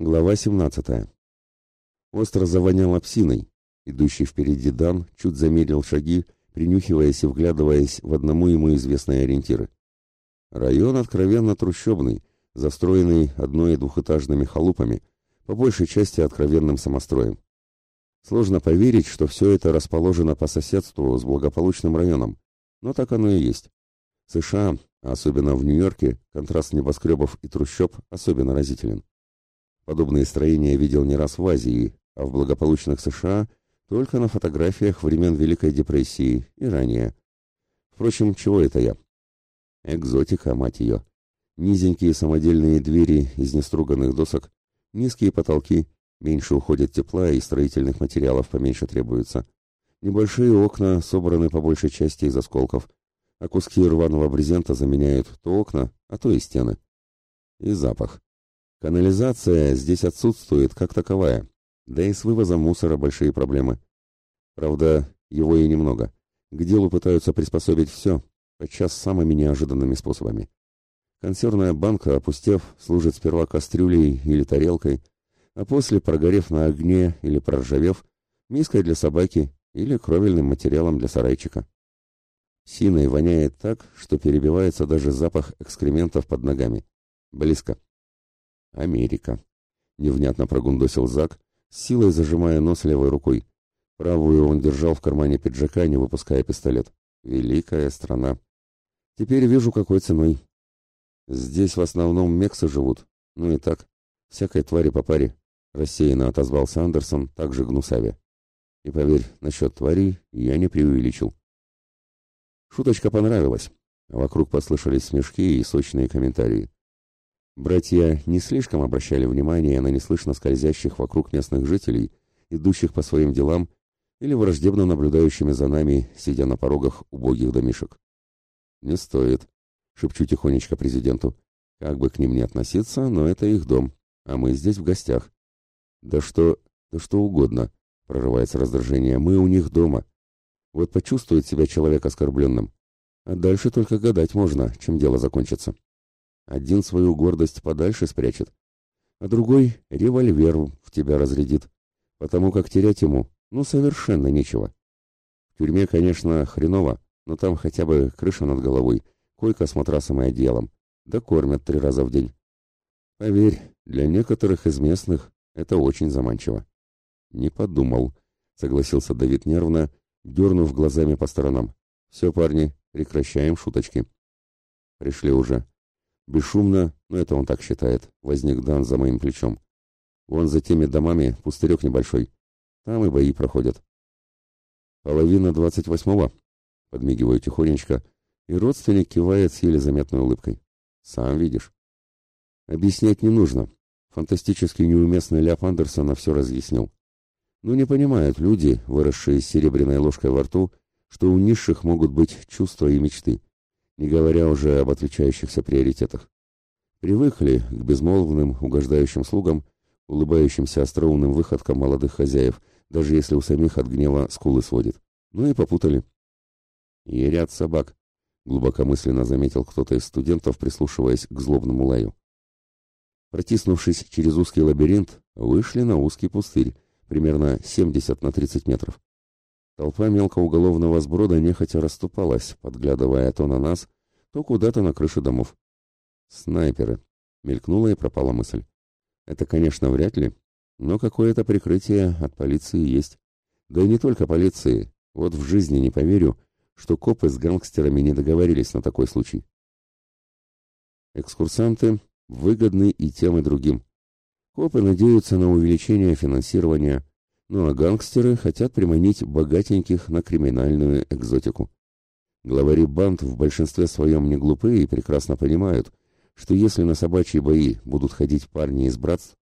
Глава 17. Остро завоняло псиной. Идущий впереди Дан чуть замедлил шаги, принюхиваясь и вглядываясь в одному ему известные ориентиры. Район откровенно трущобный, застроенный одной- и двухэтажными халупами, по большей части откровенным самостроем. Сложно поверить, что все это расположено по соседству с благополучным районом, но так оно и есть. США, особенно в Нью-Йорке, контраст небоскребов и трущоб особенно разителен. Подобные строения видел не раз в Азии, а в благополучных США только на фотографиях времен Великой депрессии и ранее. Впрочем, чего это я? Экзотика, мать ее. Низенькие самодельные двери из неструганных досок, низкие потолки, меньше уходит тепла и строительных материалов поменьше требуется. Небольшие окна собраны по большей части из осколков, а куски рваного брезента заменяют то окна, а то и стены. И запах. Канализация здесь отсутствует как таковая, да и с вывозом мусора большие проблемы. Правда, его и немного. К делу пытаются приспособить все, подчас самыми неожиданными способами. Консервная банка, опустев, служит сперва кастрюлей или тарелкой, а после, прогорев на огне или проржавев, миской для собаки или кровельным материалом для сарайчика. Синой воняет так, что перебивается даже запах экскрементов под ногами. Близко. Америка. Невнятно прогундосил Зак, силой зажимая нос левой рукой. Правую он держал в кармане пиджака, не выпуская пистолет. Великая страна. Теперь вижу, какой ценой. Здесь в основном мексы живут. Ну и так, всякой твари по паре. Рассеянно отозвался Андерсон, также гнусаве. И поверь, насчет твари я не преувеличил. Шуточка понравилась. Вокруг послышались смешки и сочные комментарии. Братья не слишком обращали внимание на неслышно скользящих вокруг местных жителей, идущих по своим делам или враждебно наблюдающими за нами, сидя на порогах убогих домишек. «Не стоит», — шепчу тихонечко президенту. «Как бы к ним ни относиться, но это их дом, а мы здесь в гостях». «Да что... да что угодно», — прорывается раздражение. «Мы у них дома. Вот почувствует себя человек оскорбленным. А дальше только гадать можно, чем дело закончится». Один свою гордость подальше спрячет, а другой револьвер в тебя разрядит, потому как терять ему, ну, совершенно нечего. В тюрьме, конечно, хреново, но там хотя бы крыша над головой, койка с матрасом и одеялом, да кормят три раза в день. Поверь, для некоторых из местных это очень заманчиво. Не подумал, согласился Давид нервно, дернув глазами по сторонам. Все, парни, прекращаем шуточки. Пришли уже. Бесшумно, но это он так считает, возник Дан за моим плечом. Вон за теми домами пустырек небольшой. Там и бои проходят. Половина двадцать восьмого. Подмигиваю тихонечко, и родственник кивает с еле заметной улыбкой. Сам видишь. Объяснять не нужно. Фантастически неуместный Ляп Андерсона все разъяснил. Ну не понимают люди, выросшие с серебряной ложкой во рту, что у низших могут быть чувства и мечты не говоря уже об отличающихся приоритетах. Привыкли к безмолвным, угождающим слугам, улыбающимся остроумным выходкам молодых хозяев, даже если у самих от гнева скулы сводит. Ну и попутали. И ряд собак, глубокомысленно заметил кто-то из студентов, прислушиваясь к злобному лаю. Протиснувшись через узкий лабиринт, вышли на узкий пустырь, примерно 70 на 30 метров. Толпа мелкоуголовного сброда нехотя расступалась, подглядывая то на нас, то куда-то на крышу домов. «Снайперы!» — мелькнула и пропала мысль. «Это, конечно, вряд ли, но какое-то прикрытие от полиции есть. Да и не только полиции. Вот в жизни не поверю, что копы с гангстерами не договорились на такой случай». Экскурсанты выгодны и тем, и другим. Копы надеются на увеличение финансирования, ну а гангстеры хотят приманить богатеньких на криминальную экзотику. Главари банд в большинстве своем не глупые и прекрасно понимают, что если на собачьи бои будут ходить парни из братств,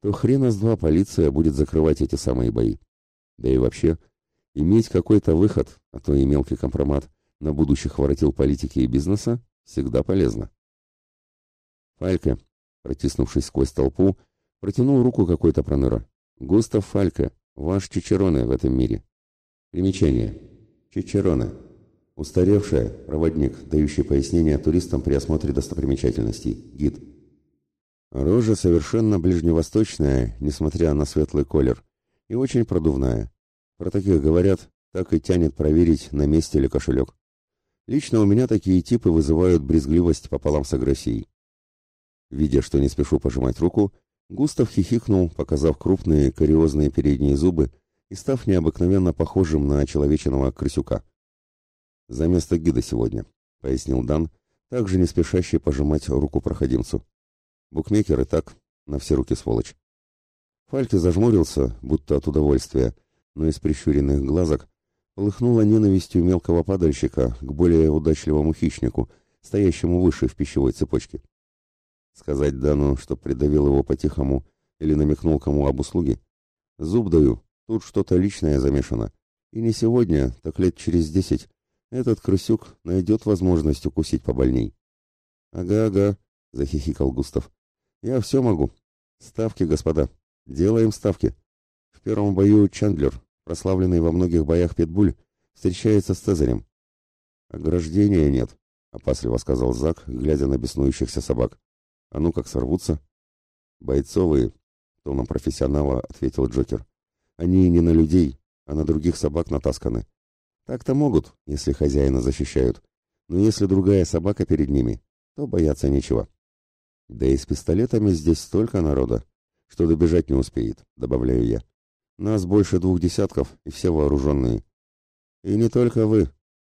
то хрена с два полиция будет закрывать эти самые бои. Да и вообще, иметь какой-то выход, а то и мелкий компромат, на будущих воротил политики и бизнеса всегда полезно. Фальке, протиснувшись сквозь толпу, протянул руку какой-то проныра. Густав Фальке, Ваш Чичероне в этом мире. Примечание. Чичероне. Устаревшая, проводник, дающий пояснения туристам при осмотре достопримечательностей. Гид. Рожа совершенно ближневосточная, несмотря на светлый колер, и очень продувная. Про таких говорят, так и тянет проверить, на месте ли кошелек. Лично у меня такие типы вызывают брезгливость пополам с агрессией. Видя, что не спешу пожимать руку, Густав хихикнул, показав крупные кариозные передние зубы и став необыкновенно похожим на человеченого крысюка. «За место гида сегодня», — пояснил Дан, также не спешащий пожимать руку проходимцу. «Букмекер и так, на все руки сволочь». Фальки зажмурился, будто от удовольствия, но из прищуренных глазок полыхнула ненавистью мелкого падальщика к более удачливому хищнику, стоящему выше в пищевой цепочке. Сказать Дану, что придавил его по-тихому или намекнул кому об услуге? Зуб даю, тут что-то личное замешано. И не сегодня, так лет через десять, этот крысюк найдет возможность укусить побольней. «Ага-ага», — захихикал Густав. «Я все могу. Ставки, господа. Делаем ставки. В первом бою Чандлер, прославленный во многих боях Питбуль, встречается с Цезарем. «Ограждения нет», — опасливо сказал Зак, глядя на беснующихся собак. «А ну как сорвутся?» «Бойцовые», — тоном профессионала ответил Джокер. «Они не на людей, а на других собак натасканы. Так-то могут, если хозяина защищают. Но если другая собака перед ними, то бояться нечего. Да и с пистолетами здесь столько народа, что добежать не успеет, добавляю я. Нас больше двух десятков, и все вооруженные. И не только вы,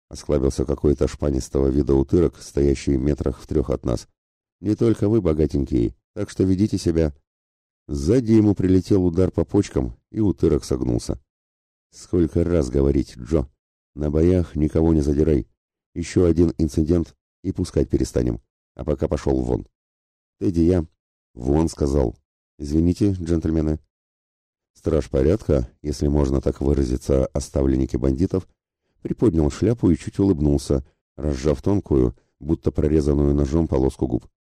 осклабился какой-то шпанистого вида утырок, стоящий метрах в трех от нас. Не только вы, богатенькие, так что ведите себя. Сзади ему прилетел удар по почкам, и утырок согнулся. Сколько раз говорить, Джо, на боях никого не задирай. Еще один инцидент, и пускать перестанем. А пока пошел вон. Тедди я. Вон, сказал. Извините, джентльмены. Страж порядка, если можно так выразиться, оставленники бандитов, приподнял шляпу и чуть улыбнулся, разжав тонкую, будто прорезанную ножом полоску губ.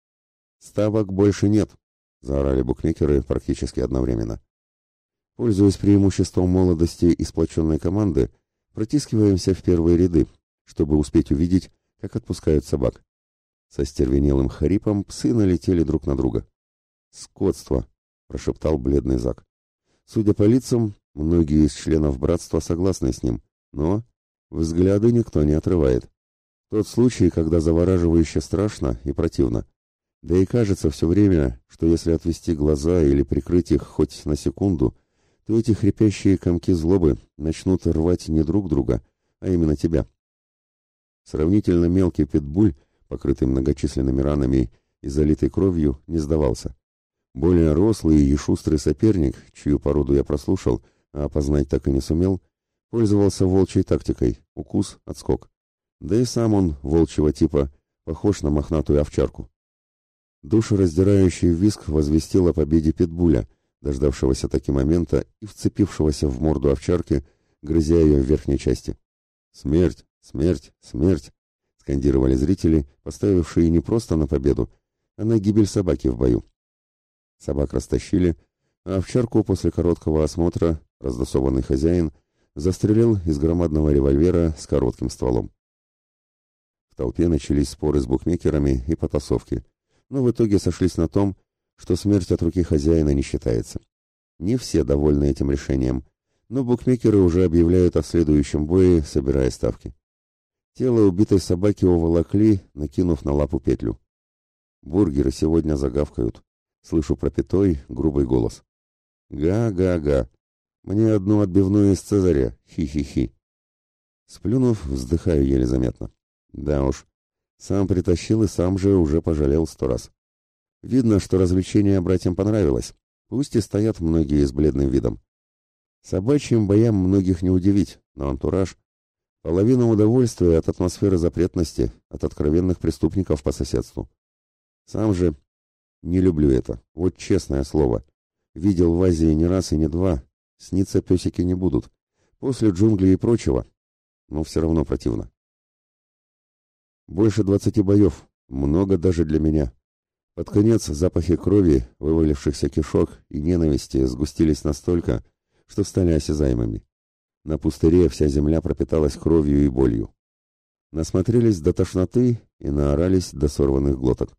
«Ставок больше нет!» — заорали букмекеры практически одновременно. Пользуясь преимуществом молодости и сплоченной команды, протискиваемся в первые ряды, чтобы успеть увидеть, как отпускают собак. Со стервенелым хрипом псы налетели друг на друга. «Скотство!» — прошептал бледный Зак. Судя по лицам, многие из членов братства согласны с ним, но взгляды никто не отрывает. Тот случай, когда завораживающе страшно и противно. Да и кажется все время, что если отвести глаза или прикрыть их хоть на секунду, то эти хрипящие комки злобы начнут рвать не друг друга, а именно тебя. Сравнительно мелкий питбуль, покрытый многочисленными ранами и залитой кровью, не сдавался. Более рослый и шустрый соперник, чью породу я прослушал, а опознать так и не сумел, пользовался волчьей тактикой – укус, отскок. Да и сам он, волчьего типа, похож на мохнатую овчарку. Душераздирающий виск возвестил о победе питбуля, дождавшегося таки момента и вцепившегося в морду овчарки, грызя ее в верхней части. «Смерть! Смерть! Смерть!» — скандировали зрители, поставившие не просто на победу, а на гибель собаки в бою. Собак растащили, а овчарку после короткого осмотра раздосованный хозяин застрелил из громадного револьвера с коротким стволом. В толпе начались споры с букмекерами и потасовки, но в итоге сошлись на том, что смерть от руки хозяина не считается. Не все довольны этим решением, но букмекеры уже объявляют о следующем бое, собирая ставки. Тело убитой собаки уволокли, накинув на лапу петлю. Бургеры сегодня загавкают. Слышу пропитой, грубый голос. «Га-га-га! Мне одну отбивную из Цезаря! Хи-хи-хи!» Сплюнув, вздыхаю еле заметно. Да уж, сам притащил и сам же уже пожалел сто раз. Видно, что развлечение братьям понравилось, пусть и стоят многие с бледным видом. Собачьим боям многих не удивить, но антураж — половина удовольствия от атмосферы запретности, от откровенных преступников по соседству. Сам же не люблю это, вот честное слово. Видел в Азии не раз и не два. Снится песики не будут. После джунглей и прочего. Но все равно противно. Больше двадцати боев. Много даже для меня. Под конец запахи крови, вывалившихся кишок и ненависти сгустились настолько, что стали осязаемыми. На пустыре вся земля пропиталась кровью и болью. Насмотрелись до тошноты и наорались до сорванных глоток.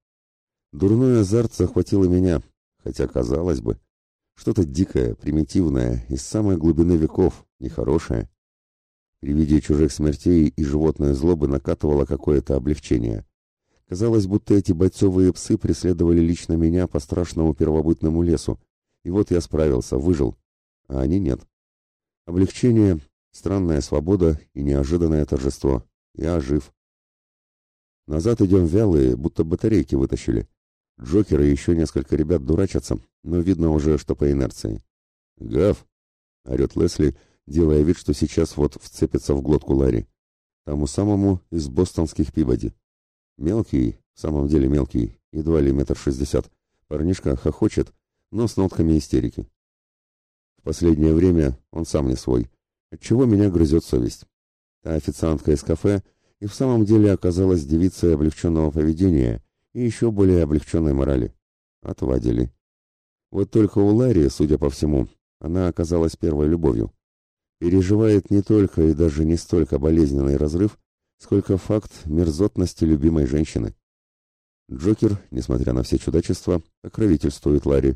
Дурной азарт захватил и меня, Хотя, казалось бы, что-то дикое, примитивное, из самой глубины веков, нехорошее. При виде чужих смертей и животной злобы накатывало какое-то облегчение. Казалось, будто эти бойцовые псы преследовали лично меня по страшному первобытному лесу. И вот я справился, выжил. А они нет. Облегчение, странная свобода и неожиданное торжество. Я жив. Назад идем вялые, будто батарейки вытащили. Джокер и еще несколько ребят дурачатся, но видно уже, что по инерции. «Гав!» — орет Лесли, делая вид, что сейчас вот вцепится в глотку Ларри. Тому самому из бостонских пибоди. Мелкий, в самом деле мелкий, едва ли метр шестьдесят. Парнишка хохочет, но с нотками истерики. В последнее время он сам не свой, отчего меня грызет совесть. Та официантка из кафе и в самом деле оказалась девицей облегченного поведения и еще более облегченной морали. Отвадили. Вот только у Ларри, судя по всему, она оказалась первой любовью. Переживает не только и даже не столько болезненный разрыв, сколько факт мерзотности любимой женщины. Джокер, несмотря на все чудачества, покровительствует Ларри.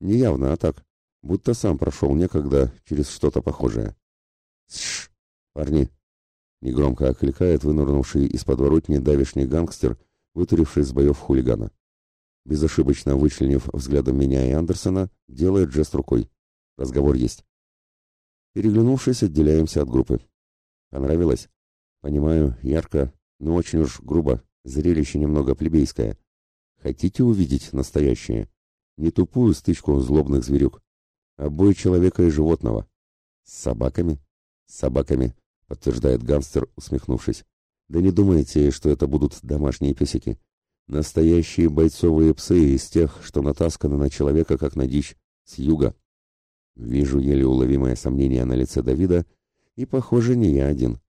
Не явно, а так, будто сам прошел некогда через что-то похожее. «Сш! Парни!» Негромко окликает вынырнувший из подворотни давишний гангстер, вытуривший с боев хулигана. Безошибочно вычленив взглядом меня и Андерсона, делает жест рукой. Разговор есть. Переглянувшись, отделяемся от группы. Понравилось? Понимаю, ярко, но очень уж грубо, зрелище немного плебейское. Хотите увидеть настоящее? Не тупую стычку злобных зверюк, а бой человека и животного. С собаками? С собаками, подтверждает гангстер, усмехнувшись. Да не думайте, что это будут домашние песики. Настоящие бойцовые псы из тех, что натасканы на человека, как на дичь, с юга. Вижу еле уловимое сомнение на лице Давида, и, похоже, не я один.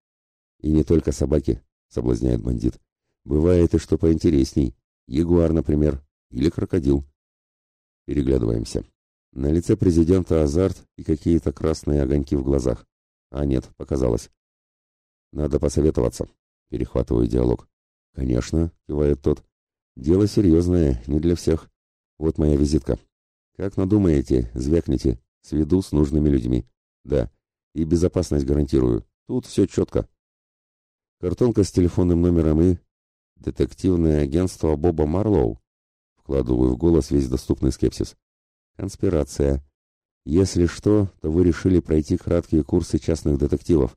И не только собаки, соблазняет бандит. Бывает и что поинтересней. Ягуар, например, или крокодил. Переглядываемся. На лице президента азарт и какие-то красные огоньки в глазах. А нет, показалось. Надо посоветоваться. Перехватываю диалог. Конечно, кивает тот. Дело серьезное, не для всех. Вот моя визитка. Как надумаете, звякните. Сведу с нужными людьми. Да. И безопасность гарантирую. Тут все четко. Картонка с телефонным номером и... Детективное агентство Боба Марлоу. Вкладываю в голос весь доступный скепсис. Конспирация. Если что, то вы решили пройти краткие курсы частных детективов.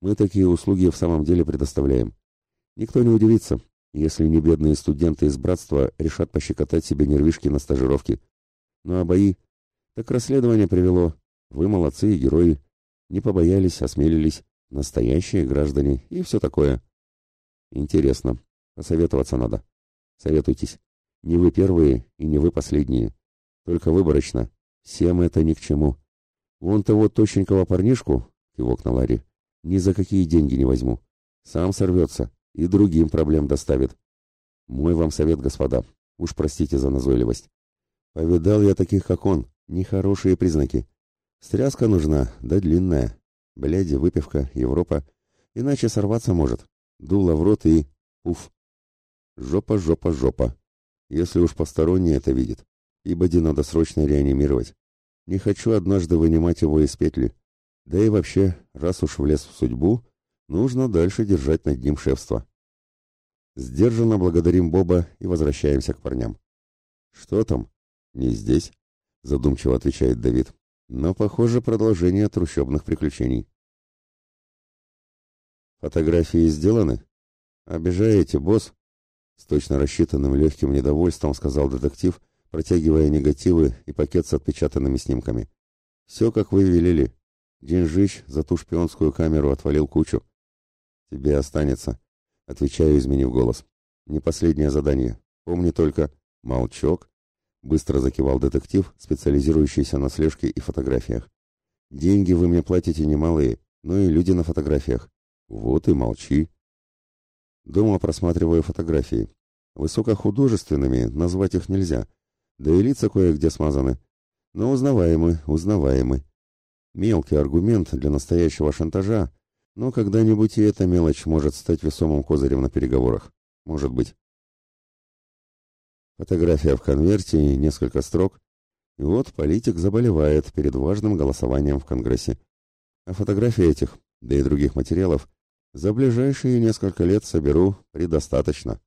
Мы такие услуги в самом деле предоставляем. Никто не удивится, если не бедные студенты из братства решат пощекотать себе нервишки на стажировке. Ну а бои? Так расследование привело. Вы молодцы и герои. Не побоялись, осмелились. Настоящие граждане и все такое. Интересно. Посоветоваться надо. Советуйтесь. Не вы первые и не вы последние. Только выборочно. Всем это ни к чему. Вон того точенького парнишку, кивок на Ларри, ни за какие деньги не возьму. Сам сорвется и другим проблем доставит. Мой вам совет, господа. Уж простите за назойливость. Повидал я таких, как он, Нехорошие признаки. Стряска нужна, да длинная. Бляди, выпивка, Европа. Иначе сорваться может. Дуло в рот и... Уф. Жопа, жопа, жопа. Если уж посторонний это видит. И надо срочно реанимировать. Не хочу однажды вынимать его из петли. Да и вообще, раз уж влез в судьбу, нужно дальше держать над ним шефство. Сдержанно благодарим Боба и возвращаемся к парням. Что там? Не здесь задумчиво отвечает Давид. Но, похоже, продолжение трущобных приключений. Фотографии сделаны? Обижаете, босс? С точно рассчитанным легким недовольством сказал детектив, протягивая негативы и пакет с отпечатанными снимками. Все, как вы велели. Деньжищ за ту шпионскую камеру отвалил кучу. Тебе останется, отвечаю, изменив голос. Не последнее задание. Помни только молчок Быстро закивал детектив, специализирующийся на слежке и фотографиях. Деньги вы мне платите немалые, но и люди на фотографиях. Вот и молчи. Дома просматриваю фотографии. Высокохудожественными назвать их нельзя, да и лица кое-где смазаны. Но узнаваемы, узнаваемы. Мелкий аргумент для настоящего шантажа, но когда-нибудь и эта мелочь может стать весомым козырем на переговорах. Может быть. Фотография в конверте и несколько строк, И вот политик заболевает перед важным голосованием в Конгрессе. А фотографии этих, да и других материалов, за ближайшие несколько лет соберу предостаточно.